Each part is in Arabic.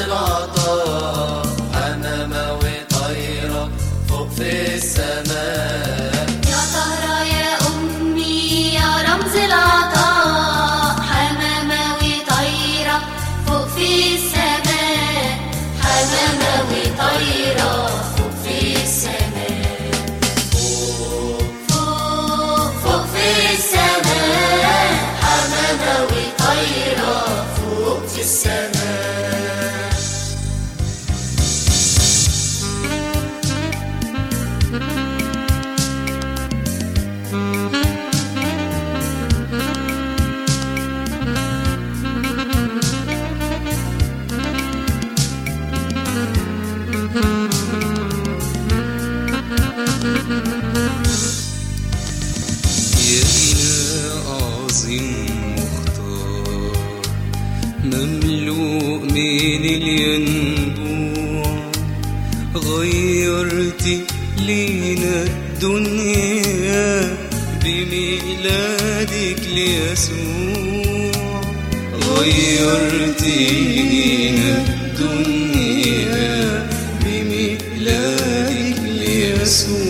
صراطا حمامة وطيرة فوق في السماء. يا طهرة يا أمي يا رمز العطاء الدنيا بميلادك ليسوع. غيرتيني الدنيا بميلادك ليسوع.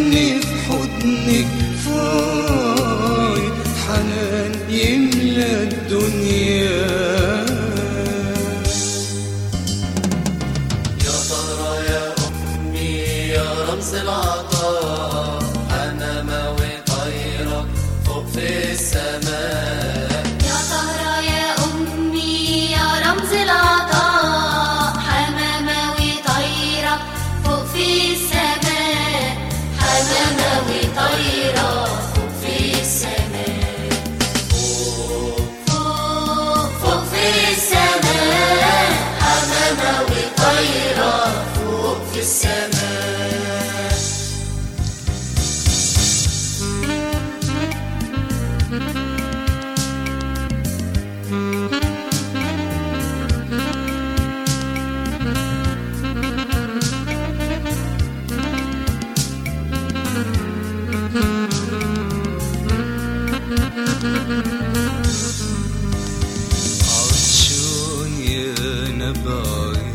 عطشان يا نبع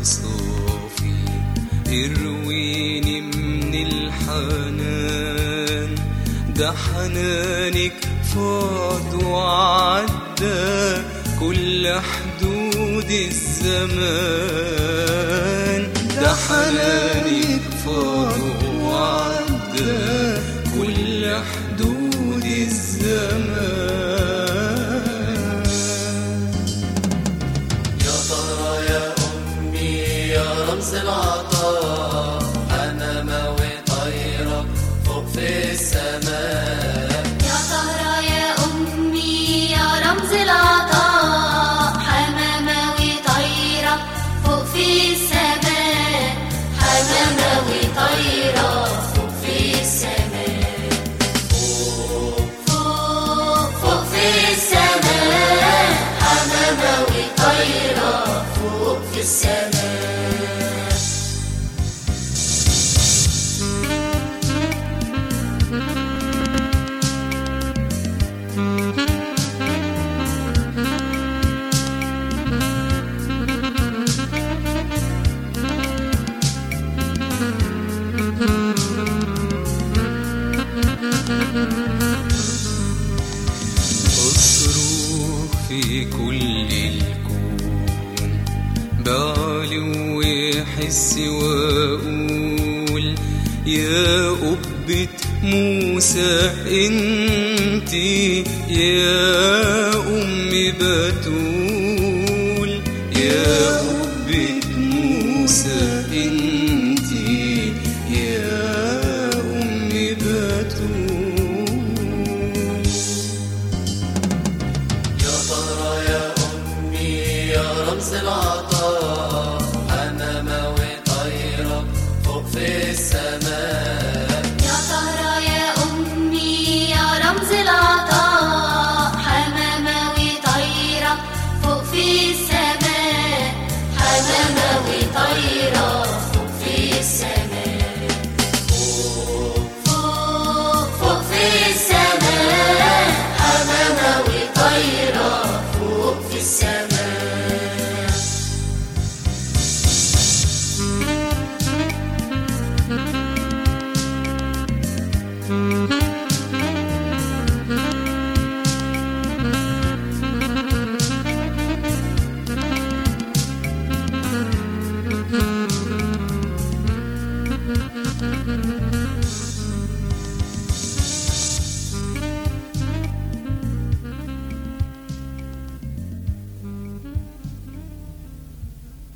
صافي يرويني من الحنان ده حنانك فات وعدى كل حدود الزمان ده حنانك وحس وأقول يا أبة موسى انتي يا أم بتول يا السماء.